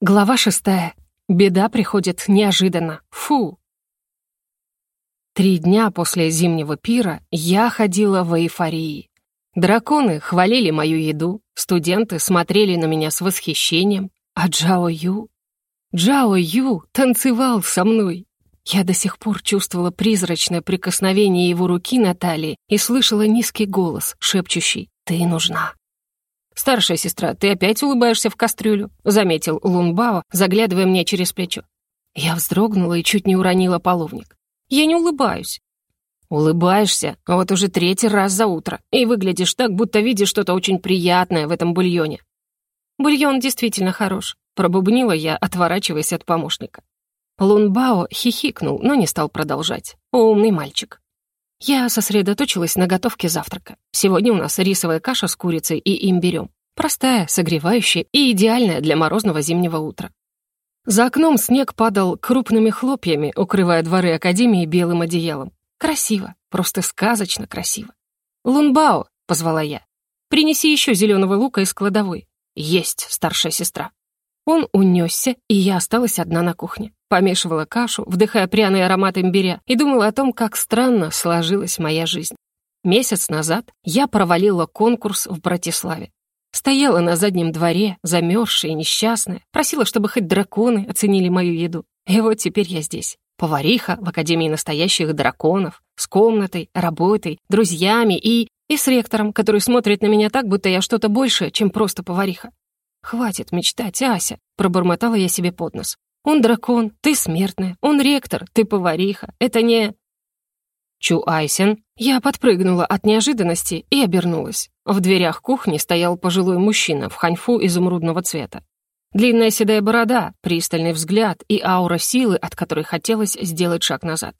Глава шестая. Беда приходит неожиданно. Фу. Три дня после зимнего пира я ходила в эйфории. Драконы хвалили мою еду, студенты смотрели на меня с восхищением, а Джао Ю... Джао Ю танцевал со мной. Я до сих пор чувствовала призрачное прикосновение его руки на талии и слышала низкий голос, шепчущий «Ты нужна». «Старшая сестра, ты опять улыбаешься в кастрюлю», — заметил Лунбао, заглядывая мне через плечо. Я вздрогнула и чуть не уронила половник. «Я не улыбаюсь». «Улыбаешься, а вот уже третий раз за утро, и выглядишь так, будто видишь что-то очень приятное в этом бульоне». «Бульон действительно хорош», — пробубнила я, отворачиваясь от помощника. Лунбао хихикнул, но не стал продолжать. «Умный мальчик». Я сосредоточилась на готовке завтрака. Сегодня у нас рисовая каша с курицей и имбирем. Простая, согревающая и идеальная для морозного зимнего утра. За окном снег падал крупными хлопьями, укрывая дворы Академии белым одеялом. Красиво, просто сказочно красиво. «Лунбао», — позвала я, — «принеси еще зеленого лука из кладовой». «Есть, старшая сестра». Он унесся, и я осталась одна на кухне. Помешивала кашу, вдыхая пряный аромат имбиря, и думала о том, как странно сложилась моя жизнь. Месяц назад я провалила конкурс в Братиславе. Стояла на заднем дворе, замерзшая и несчастная, просила, чтобы хоть драконы оценили мою еду. И вот теперь я здесь. Повариха в Академии настоящих драконов, с комнатой, работой, друзьями и... и с ректором, который смотрит на меня так, будто я что-то большее, чем просто повариха. «Хватит мечтать, Ася», — пробормотала я себе под нос. «Он дракон, ты смертная, он ректор, ты повариха. Это не...» Чу Айсен. Я подпрыгнула от неожиданности и обернулась. В дверях кухни стоял пожилой мужчина в ханьфу изумрудного цвета. Длинная седая борода, пристальный взгляд и аура силы, от которой хотелось сделать шаг назад.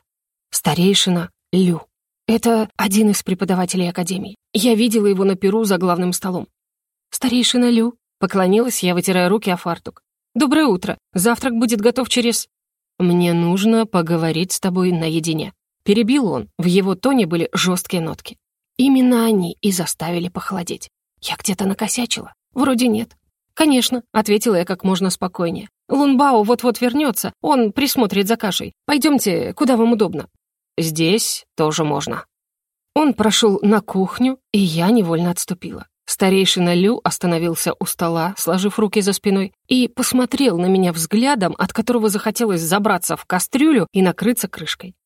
Старейшина Лю. Это один из преподавателей Академии. Я видела его на перу за главным столом. «Старейшина Лю», Поклонилась я, вытирая руки о фартук. «Доброе утро. Завтрак будет готов через...» «Мне нужно поговорить с тобой наедине». Перебил он. В его тоне были жесткие нотки. Именно они и заставили похолодеть. Я где-то накосячила? Вроде нет. «Конечно», — ответила я как можно спокойнее. «Лунбао вот-вот вернется, он присмотрит за кашей. Пойдемте, куда вам удобно». «Здесь тоже можно». Он прошел на кухню, и я невольно отступила. Старейшина Лю остановился у стола, сложив руки за спиной, и посмотрел на меня взглядом, от которого захотелось забраться в кастрюлю и накрыться крышкой.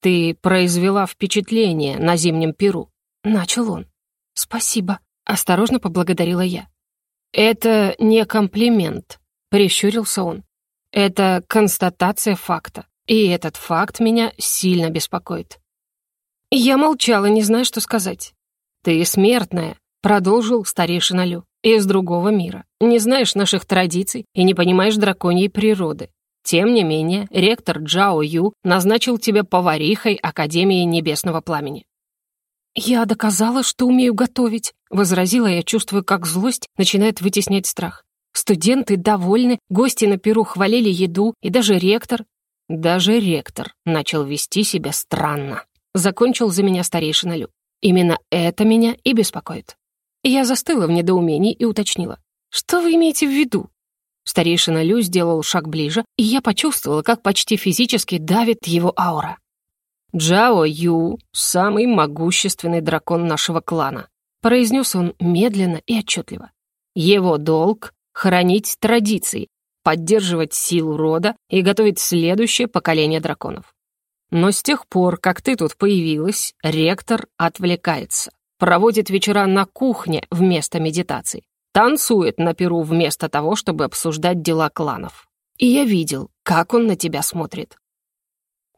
«Ты произвела впечатление на зимнем перу», — начал он. «Спасибо», — осторожно поблагодарила я. «Это не комплимент», — прищурился он. «Это констатация факта, и этот факт меня сильно беспокоит». Я молчала, не зная, что сказать. «Ты смертная», Продолжил старейшина Лю. «Из другого мира. Не знаешь наших традиций и не понимаешь драконьей природы. Тем не менее, ректор Джао Ю назначил тебя поварихой Академии Небесного Пламени». «Я доказала, что умею готовить», — возразила я, чувствуя, как злость начинает вытеснять страх. Студенты довольны, гости на перу хвалили еду, и даже ректор... Даже ректор начал вести себя странно. Закончил за меня старейшина Лю. Именно это меня и беспокоит. Я застыла в недоумении и уточнила. «Что вы имеете в виду?» Старейшина Лю сделал шаг ближе, и я почувствовала, как почти физически давит его аура. «Джао Ю — самый могущественный дракон нашего клана», произнес он медленно и отчетливо. «Его долг — хранить традиции, поддерживать силу рода и готовить следующее поколение драконов. Но с тех пор, как ты тут появилась, ректор отвлекается проводит вечера на кухне вместо медитаций, танцует на перу вместо того, чтобы обсуждать дела кланов. И я видел, как он на тебя смотрит.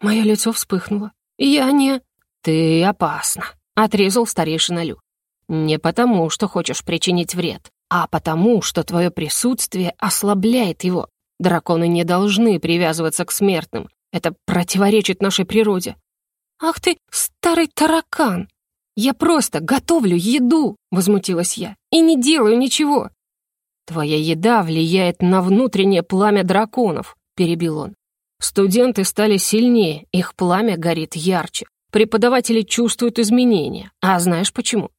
Мое лицо вспыхнуло. Я не... Ты опасна, отрезал старейшина Лю. Не потому, что хочешь причинить вред, а потому, что твое присутствие ослабляет его. Драконы не должны привязываться к смертным. Это противоречит нашей природе. «Ах ты, старый таракан!» «Я просто готовлю еду!» — возмутилась я. «И не делаю ничего!» «Твоя еда влияет на внутреннее пламя драконов», — перебил он. «Студенты стали сильнее, их пламя горит ярче. Преподаватели чувствуют изменения. А знаешь почему?»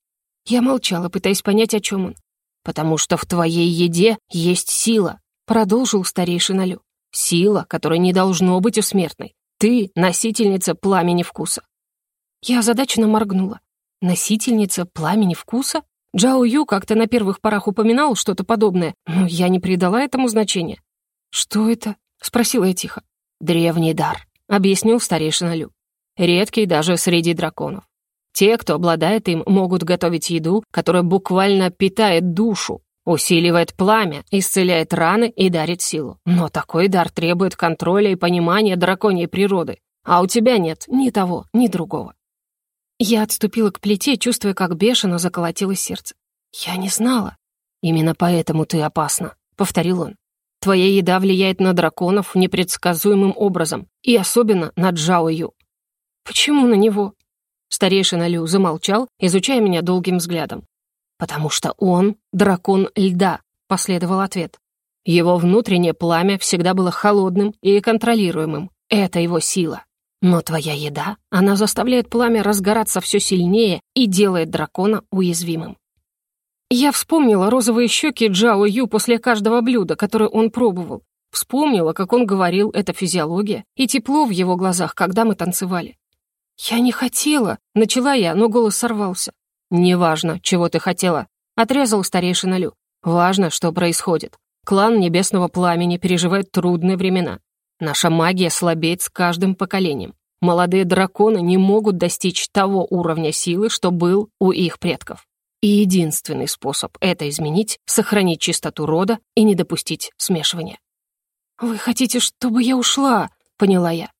Я молчала, пытаясь понять, о чем он. «Потому что в твоей еде есть сила. продолжил старейшина Лю. «Сила, которая не должно быть у смертной. Ты — носительница пламени вкуса». Я озадаченно моргнула. «Носительница пламени вкуса?» Джао Ю как-то на первых порах упоминал что-то подобное, но я не придала этому значения. «Что это?» — спросила я тихо. «Древний дар», — объяснил старейшина Лю. «Редкий даже среди драконов. Те, кто обладает им, могут готовить еду, которая буквально питает душу, усиливает пламя, исцеляет раны и дарит силу. Но такой дар требует контроля и понимания драконьей природы, а у тебя нет ни того, ни другого. Я отступила к плите, чувствуя, как бешено заколотилось сердце. «Я не знала». «Именно поэтому ты опасна», — повторил он. «Твоя еда влияет на драконов непредсказуемым образом, и особенно на Джао Ю». «Почему на него?» Старейшина Лю замолчал, изучая меня долгим взглядом. «Потому что он — дракон льда», — последовал ответ. Его внутреннее пламя всегда было холодным и контролируемым. Это его сила. Но твоя еда, она заставляет пламя разгораться все сильнее и делает дракона уязвимым. Я вспомнила розовые щеки Джао Ю после каждого блюда, которое он пробовал. Вспомнила, как он говорил, это физиология, и тепло в его глазах, когда мы танцевали. «Я не хотела», — начала я, но голос сорвался. «Неважно, чего ты хотела», — отрезал старейшина Лю. «Важно, что происходит. Клан Небесного Пламени переживает трудные времена. Наша магия слабеет с каждым поколением. Молодые драконы не могут достичь того уровня силы, что был у их предков. И единственный способ это изменить — сохранить чистоту рода и не допустить смешивания. «Вы хотите, чтобы я ушла?» — поняла я.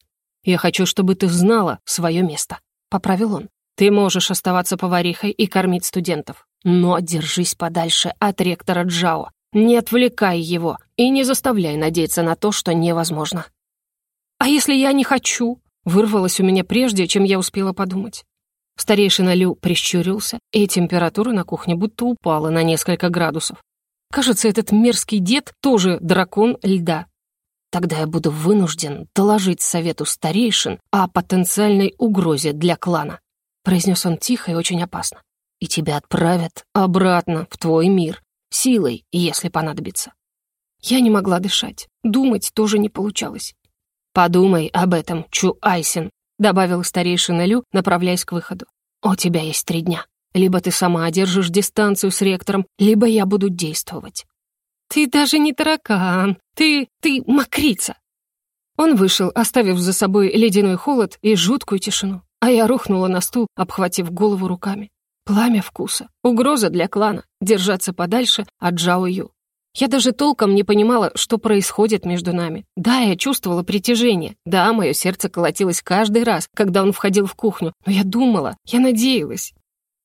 «Я хочу, чтобы ты знала свое место», — поправил он. «Ты можешь оставаться поварихой и кормить студентов, но держись подальше от ректора Джао. Не отвлекай его и не заставляй надеяться на то, что невозможно. «А если я не хочу?» вырвалось у меня прежде, чем я успела подумать. Старейшина Лю прищурился, и температура на кухне будто упала на несколько градусов. Кажется, этот мерзкий дед тоже дракон льда. Тогда я буду вынужден доложить совету старейшин о потенциальной угрозе для клана, произнес он тихо и очень опасно. И тебя отправят обратно в твой мир, Силой, если понадобится. Я не могла дышать. Думать тоже не получалось. «Подумай об этом, Чу Айсин», — добавил старейшина Лю, направляясь к выходу. «У тебя есть три дня. Либо ты сама одержишь дистанцию с ректором, либо я буду действовать». «Ты даже не таракан. Ты... ты мокрица». Он вышел, оставив за собой ледяной холод и жуткую тишину, а я рухнула на стул, обхватив голову руками. Пламя вкуса. Угроза для клана. Держаться подальше от Джао Ю. Я даже толком не понимала, что происходит между нами. Да, я чувствовала притяжение. Да, мое сердце колотилось каждый раз, когда он входил в кухню. Но я думала, я надеялась.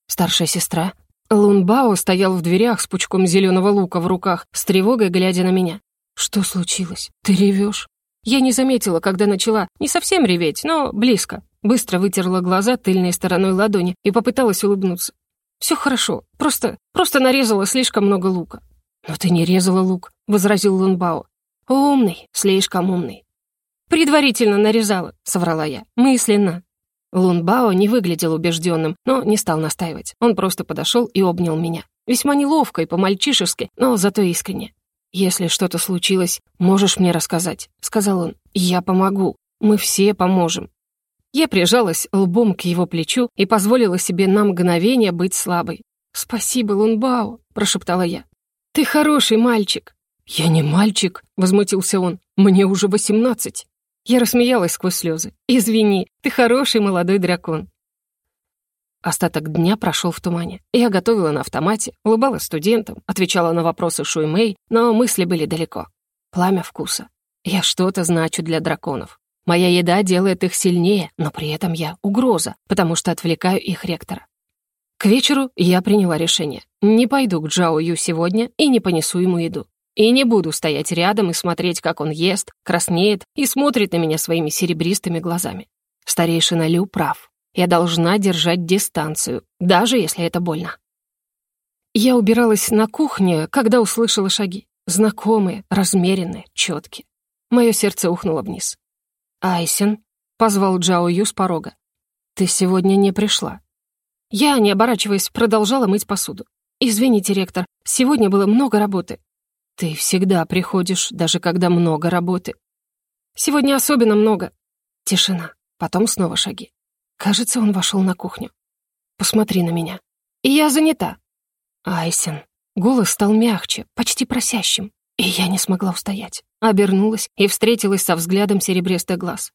Старшая сестра. Лун Бао стоял в дверях с пучком зеленого лука в руках, с тревогой глядя на меня. «Что случилось? Ты ревешь?» Я не заметила, когда начала не совсем реветь, но близко. Быстро вытерла глаза тыльной стороной ладони и попыталась улыбнуться. «Все хорошо, просто, просто нарезала слишком много лука». «Но ты не резала лук», — возразил Лунбао. «Умный, слишком умный». «Предварительно нарезала», — соврала я, мысленно. Лунбао не выглядел убежденным, но не стал настаивать. Он просто подошел и обнял меня. Весьма неловко и по-мальчишески, но зато искренне. «Если что-то случилось, можешь мне рассказать», — сказал он. «Я помогу. Мы все поможем. Я прижалась лбом к его плечу и позволила себе на мгновение быть слабой. «Спасибо, Лунбао», — прошептала я. «Ты хороший мальчик». «Я не мальчик», — возмутился он. «Мне уже восемнадцать». Я рассмеялась сквозь слезы. «Извини, ты хороший молодой дракон». Остаток дня прошел в тумане. Я готовила на автомате, улыбалась студентам, отвечала на вопросы Шуймэй, но мысли были далеко. Пламя вкуса. Я что-то значу для драконов. Моя еда делает их сильнее, но при этом я угроза, потому что отвлекаю их ректора. К вечеру я приняла решение. Не пойду к Джао Ю сегодня и не понесу ему еду. И не буду стоять рядом и смотреть, как он ест, краснеет и смотрит на меня своими серебристыми глазами. Старейшина Лю прав. Я должна держать дистанцию, даже если это больно. Я убиралась на кухне, когда услышала шаги. Знакомые, размеренные, четкие. Мое сердце ухнуло вниз. «Айсен», — позвал Джао Ю с порога. «Ты сегодня не пришла». Я, не оборачиваясь, продолжала мыть посуду. «Извините, ректор, сегодня было много работы». Ты всегда приходишь, даже когда много работы. Сегодня особенно много. Тишина. Потом снова шаги. Кажется, он вошел на кухню. Посмотри на меня. И я занята. Айсен. Голос стал мягче, почти просящим. И я не смогла устоять. Обернулась и встретилась со взглядом серебристых глаз.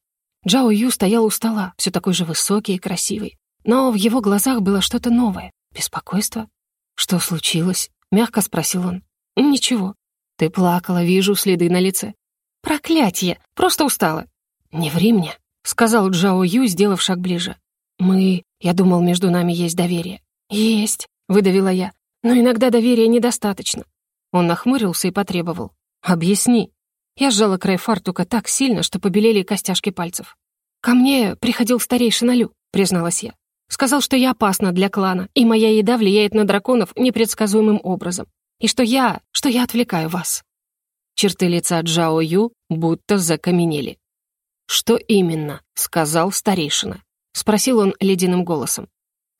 Джао Ю стоял у стола, все такой же высокий и красивый. Но в его глазах было что-то новое. Беспокойство. «Что случилось?» — мягко спросил он. «Ничего. Ты плакала, вижу следы на лице». «Проклятье! Просто устала». «Не ври мне», — сказал Джао Ю, сделав шаг ближе. «Мы... Я думал, между нами есть доверие». «Есть», — выдавила я. «Но иногда доверия недостаточно». Он нахмурился и потребовал. «Объясни». Я сжала край фартука так сильно, что побелели костяшки пальцев. «Ко мне приходил старейшина Лю», — призналась я. «Сказал, что я опасна для клана, и моя еда влияет на драконов непредсказуемым образом. И что я... что я отвлекаю вас». Черты лица Джао Ю будто закаменели. «Что именно?» — сказал старейшина. Спросил он ледяным голосом.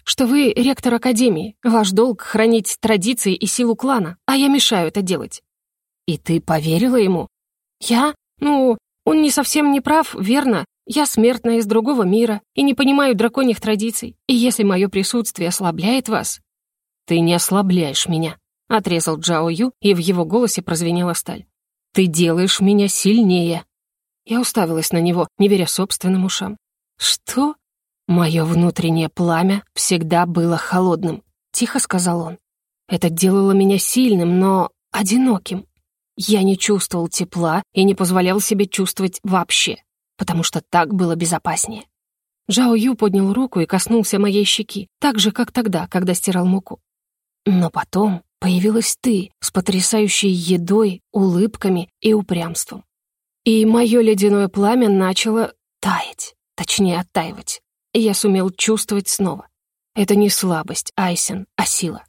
«Что вы ректор Академии, ваш долг — хранить традиции и силу клана, а я мешаю это делать». «И ты поверила ему?» «Я? Ну, он не совсем не прав, верно. Я смертная из другого мира и не понимаю драконьих традиций. И если мое присутствие ослабляет вас...» «Ты не ослабляешь меня», — отрезал Джао Ю, и в его голосе прозвенела сталь. «Ты делаешь меня сильнее». Я уставилась на него, не веря собственным ушам. «Что?» «Мое внутреннее пламя всегда было холодным», — тихо сказал он. «Это делало меня сильным, но одиноким. Я не чувствовал тепла и не позволял себе чувствовать вообще, потому что так было безопаснее. Джао Ю поднял руку и коснулся моей щеки, так же, как тогда, когда стирал муку. Но потом появилась ты с потрясающей едой, улыбками и упрямством. И мое ледяное пламя начало таять, точнее оттаивать. И я сумел чувствовать снова. Это не слабость, Айсен, а сила.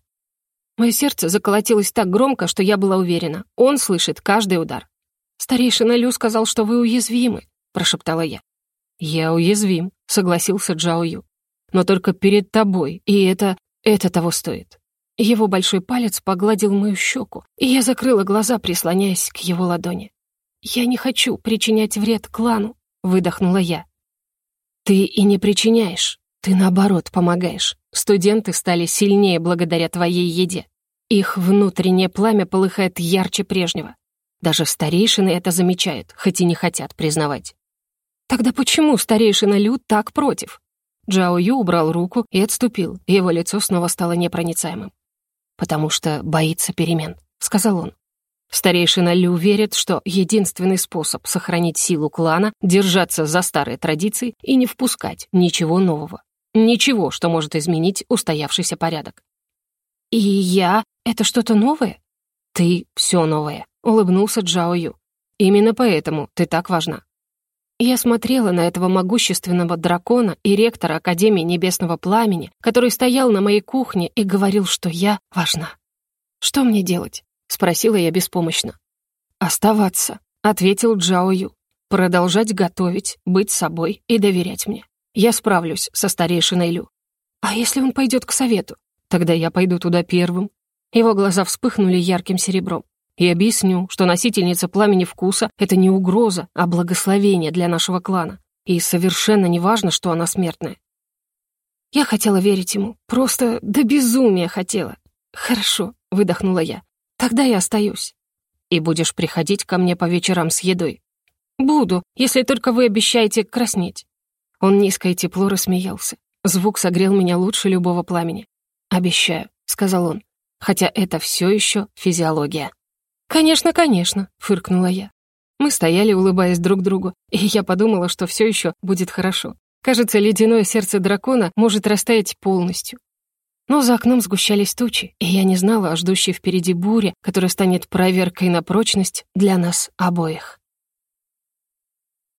Мое сердце заколотилось так громко, что я была уверена. Он слышит каждый удар. «Старейшина Лю сказал, что вы уязвимы», — прошептала я. «Я уязвим», — согласился Джао Ю. «Но только перед тобой, и это... это того стоит». Его большой палец погладил мою щеку, и я закрыла глаза, прислоняясь к его ладони. «Я не хочу причинять вред клану», — выдохнула я. «Ты и не причиняешь, ты, наоборот, помогаешь. Студенты стали сильнее благодаря твоей еде. Их внутреннее пламя полыхает ярче прежнего. Даже старейшины это замечают, хоть и не хотят признавать. Тогда почему старейшина Лю так против? Джао Ю убрал руку и отступил, его лицо снова стало непроницаемым. «Потому что боится перемен», — сказал он. Старейшина Лю верит, что единственный способ сохранить силу клана — держаться за старые традиции и не впускать ничего нового. Ничего, что может изменить устоявшийся порядок. «И я «Это что-то новое?» «Ты — все новое», — улыбнулся Джао Ю. «Именно поэтому ты так важна». Я смотрела на этого могущественного дракона и ректора Академии Небесного Пламени, который стоял на моей кухне и говорил, что я важна. «Что мне делать?» — спросила я беспомощно. «Оставаться», — ответил Джао Ю. «Продолжать готовить, быть собой и доверять мне. Я справлюсь со старейшиной Лю. А если он пойдет к совету? Тогда я пойду туда первым, его глаза вспыхнули ярким серебром. И объясню, что носительница пламени вкуса — это не угроза, а благословение для нашего клана. И совершенно не важно, что она смертная. Я хотела верить ему, просто до безумия хотела. «Хорошо», — выдохнула я. «Тогда я остаюсь». «И будешь приходить ко мне по вечерам с едой?» «Буду, если только вы обещаете краснеть». Он низко и тепло рассмеялся. Звук согрел меня лучше любого пламени. «Обещаю», — сказал он хотя это все еще физиология. «Конечно, конечно», — фыркнула я. Мы стояли, улыбаясь друг другу, и я подумала, что все еще будет хорошо. Кажется, ледяное сердце дракона может растаять полностью. Но за окном сгущались тучи, и я не знала о ждущей впереди буре, которая станет проверкой на прочность для нас обоих.